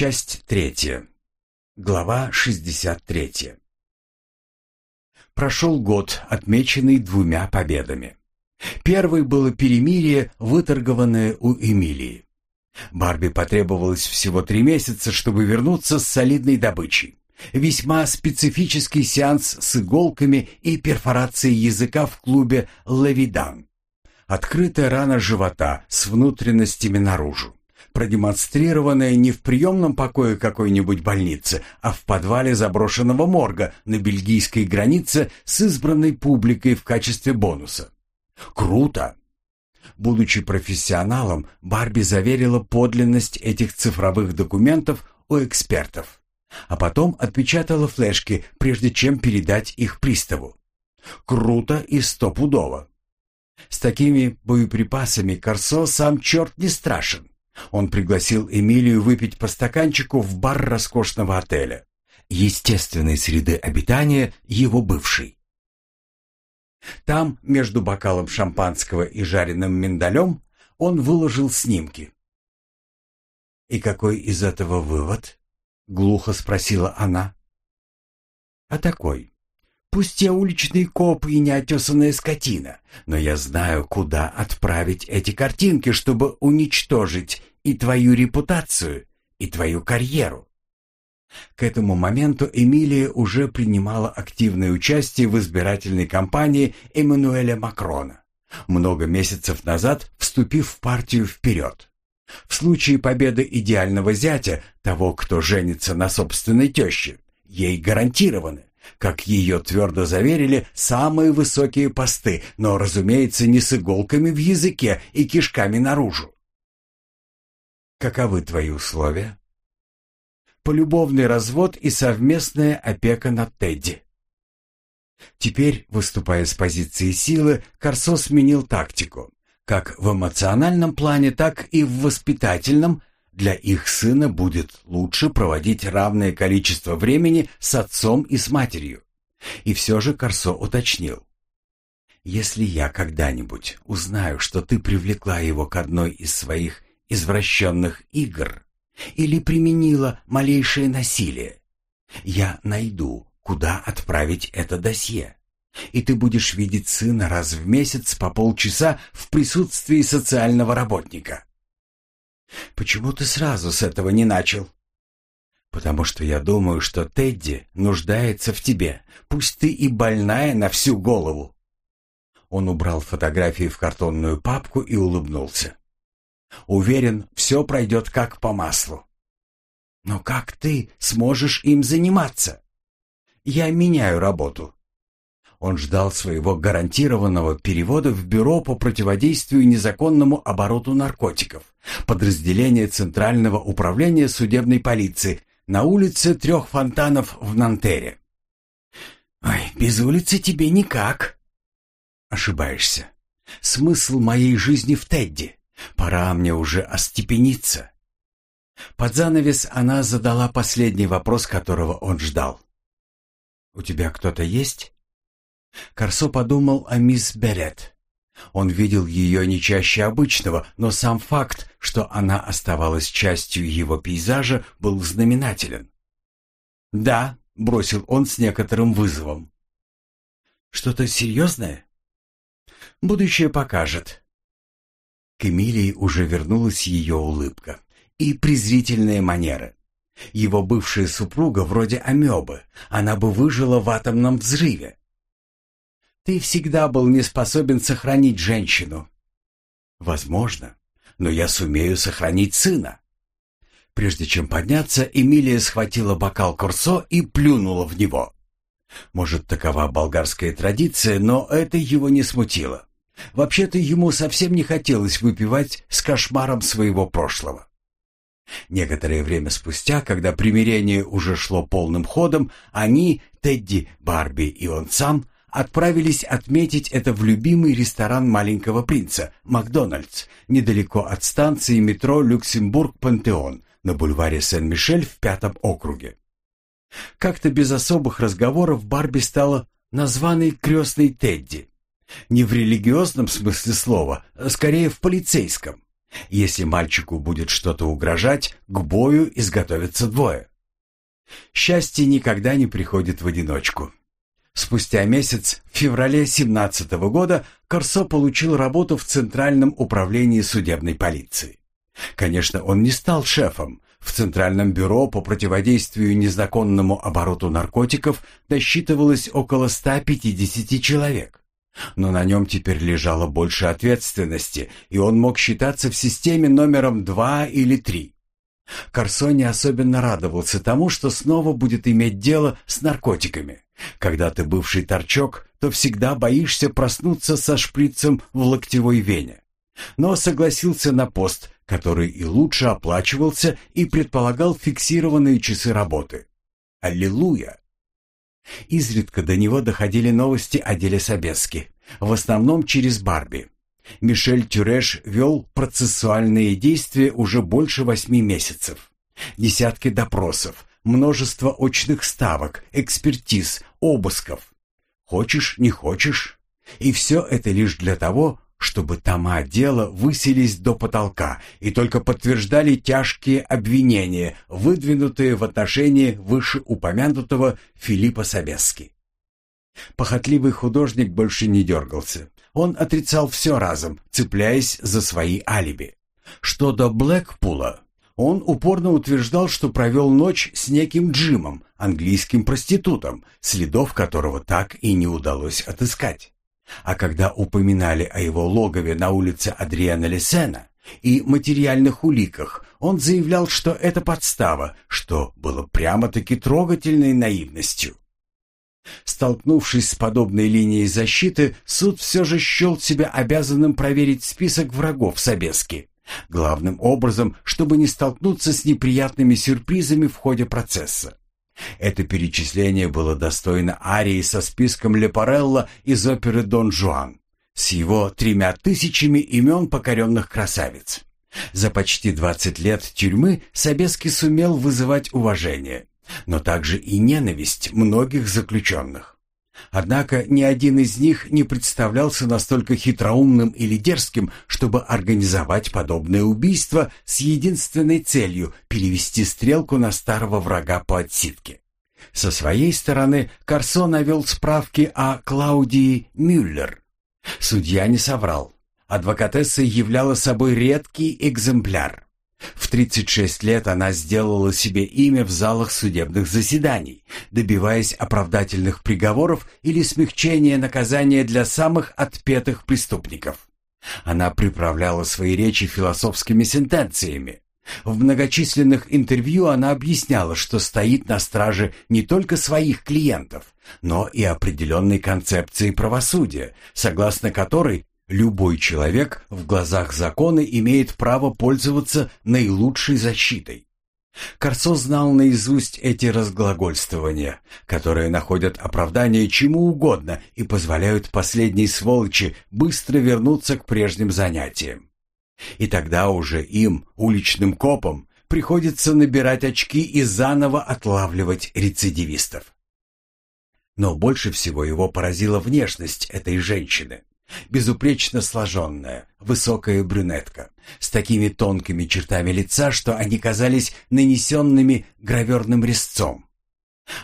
Часть третья. Глава 63. Прошел год, отмеченный двумя победами. Первой было перемирие, выторгованное у Эмилии. Барби потребовалось всего три месяца, чтобы вернуться с солидной добычей. Весьма специфический сеанс с иголками и перфорацией языка в клубе «Левидан». Открытая рана живота с внутренностями наружу. Продемонстрированная не в приемном покое какой-нибудь больницы, а в подвале заброшенного морга на бельгийской границе с избранной публикой в качестве бонуса. Круто! Будучи профессионалом, Барби заверила подлинность этих цифровых документов у экспертов, а потом отпечатала флешки, прежде чем передать их приставу. Круто и стопудово. С такими боеприпасами Корсо сам черт не страшен. Он пригласил Эмилию выпить по стаканчику в бар роскошного отеля, естественной среды обитания его бывшей. Там, между бокалом шампанского и жареным миндалем, он выложил снимки. «И какой из этого вывод?» — глухо спросила она. «А такой. Пусть я уличный коп и неотесанная скотина, но я знаю, куда отправить эти картинки, чтобы уничтожить и твою репутацию, и твою карьеру. К этому моменту Эмилия уже принимала активное участие в избирательной кампании Эммануэля Макрона, много месяцев назад вступив в партию «Вперед». В случае победы идеального зятя, того, кто женится на собственной теще, ей гарантированы, как ее твердо заверили, самые высокие посты, но, разумеется, не с иголками в языке и кишками наружу. Каковы твои условия? Полюбовный развод и совместная опека над Тедди. Теперь, выступая с позиции силы, Корсо сменил тактику. Как в эмоциональном плане, так и в воспитательном для их сына будет лучше проводить равное количество времени с отцом и с матерью. И все же Корсо уточнил. «Если я когда-нибудь узнаю, что ты привлекла его к одной из своих извращенных игр или применила малейшее насилие, я найду, куда отправить это досье. И ты будешь видеть сына раз в месяц по полчаса в присутствии социального работника. Почему ты сразу с этого не начал? Потому что я думаю, что Тедди нуждается в тебе, пусть ты и больная на всю голову. Он убрал фотографии в картонную папку и улыбнулся. Уверен, все пройдет как по маслу. Но как ты сможешь им заниматься? Я меняю работу. Он ждал своего гарантированного перевода в Бюро по противодействию незаконному обороту наркотиков, подразделение Центрального управления судебной полиции на улице Трех Фонтанов в Нантере. «Ой, без улицы тебе никак». «Ошибаешься. Смысл моей жизни в Тедди. Пора мне уже остепениться. Под занавес она задала последний вопрос, которого он ждал. «У тебя кто-то есть?» Корсо подумал о мисс Берет. Он видел ее не чаще обычного, но сам факт, что она оставалась частью его пейзажа, был знаменателен. «Да», — бросил он с некоторым вызовом. «Что-то серьезное?» «Будущее покажет. К Эмилии уже вернулась ее улыбка и презрительные манеры. Его бывшая супруга вроде амебы, она бы выжила в атомном взрыве. Ты всегда был не способен сохранить женщину. Возможно, но я сумею сохранить сына. Прежде чем подняться, Эмилия схватила бокал Курсо и плюнула в него. Может, такова болгарская традиция, но это его не смутило. Вообще-то ему совсем не хотелось выпивать с кошмаром своего прошлого. Некоторое время спустя, когда примирение уже шло полным ходом, они, Тедди, Барби и он сам, отправились отметить это в любимый ресторан маленького принца, Макдональдс, недалеко от станции метро Люксембург-Пантеон на бульваре Сен-Мишель в пятом округе. Как-то без особых разговоров Барби стала названной крестной Тедди. Не в религиозном смысле слова, а скорее в полицейском. Если мальчику будет что-то угрожать, к бою изготовятся двое. Счастье никогда не приходит в одиночку. Спустя месяц, в феврале 17 года, Корсо получил работу в Центральном управлении судебной полиции. Конечно, он не стал шефом. В Центральном бюро по противодействию незаконному обороту наркотиков насчитывалось около 150 человек. Но на нем теперь лежало больше ответственности, и он мог считаться в системе номером два или три. Корсо не особенно радовался тому, что снова будет иметь дело с наркотиками. Когда ты бывший торчок, то всегда боишься проснуться со шприцем в локтевой вене. Но согласился на пост, который и лучше оплачивался и предполагал фиксированные часы работы. Аллилуйя! Изредка до него доходили новости о деле Собески, в основном через Барби. Мишель Тюреш вел процессуальные действия уже больше восьми месяцев. Десятки допросов, множество очных ставок, экспертиз, обысков. Хочешь, не хочешь. И все это лишь для того, чтобы тома дела высились до потолка и только подтверждали тяжкие обвинения, выдвинутые в отношении вышеупомянутого Филиппа Собески. Похотливый художник больше не дергался. Он отрицал все разом, цепляясь за свои алиби. Что до Блэкпула, он упорно утверждал, что провел ночь с неким Джимом, английским проститутом, следов которого так и не удалось отыскать. А когда упоминали о его логове на улице Адриана Лесена и материальных уликах, он заявлял, что это подстава, что было прямо-таки трогательной наивностью. Столкнувшись с подобной линией защиты, суд все же счел себя обязанным проверить список врагов Собески. Главным образом, чтобы не столкнуться с неприятными сюрпризами в ходе процесса. Это перечисление было достойно арии со списком Лепарелла из оперы «Дон Жуан» с его тремя тысячами имен покоренных красавиц. За почти 20 лет тюрьмы Собески сумел вызывать уважение, но также и ненависть многих заключенных. Однако ни один из них не представлялся настолько хитроумным или дерзким, чтобы организовать подобное убийство с единственной целью перевести стрелку на старого врага по отсидке. Со своей стороны Карсо навел справки о Клаудии Мюллер. Судья не соврал. Адвокатесса являла собой редкий экземпляр. В 36 лет она сделала себе имя в залах судебных заседаний, добиваясь оправдательных приговоров или смягчения наказания для самых отпетых преступников. Она приправляла свои речи философскими сентенциями. В многочисленных интервью она объясняла, что стоит на страже не только своих клиентов, но и определенной концепции правосудия, согласно которой Любой человек в глазах закона имеет право пользоваться наилучшей защитой. Корсо знал наизусть эти разглагольствования, которые находят оправдание чему угодно и позволяют последней сволочи быстро вернуться к прежним занятиям. И тогда уже им, уличным копам, приходится набирать очки и заново отлавливать рецидивистов. Но больше всего его поразила внешность этой женщины. Безупречно сложенная, высокая брюнетка, с такими тонкими чертами лица, что они казались нанесенными граверным резцом.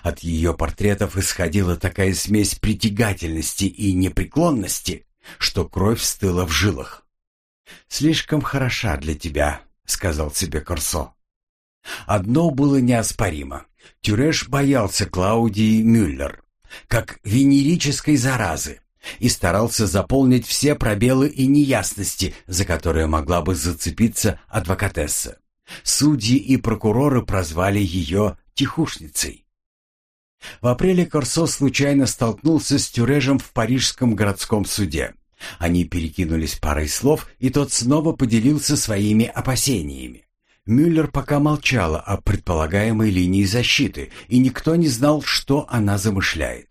От ее портретов исходила такая смесь притягательности и непреклонности, что кровь стыла в жилах. «Слишком хороша для тебя», — сказал себе Корсо. Одно было неоспоримо. Тюреш боялся Клаудии Мюллер, как венерической заразы, и старался заполнить все пробелы и неясности, за которые могла бы зацепиться адвокатесса. Судьи и прокуроры прозвали ее «тихушницей». В апреле Корсо случайно столкнулся с Тюрежем в парижском городском суде. Они перекинулись парой слов, и тот снова поделился своими опасениями. Мюллер пока молчала о предполагаемой линии защиты, и никто не знал, что она замышляет.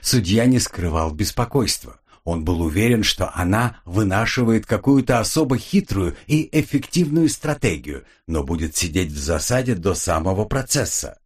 Судья не скрывал беспокойства. Он был уверен, что она вынашивает какую-то особо хитрую и эффективную стратегию, но будет сидеть в засаде до самого процесса.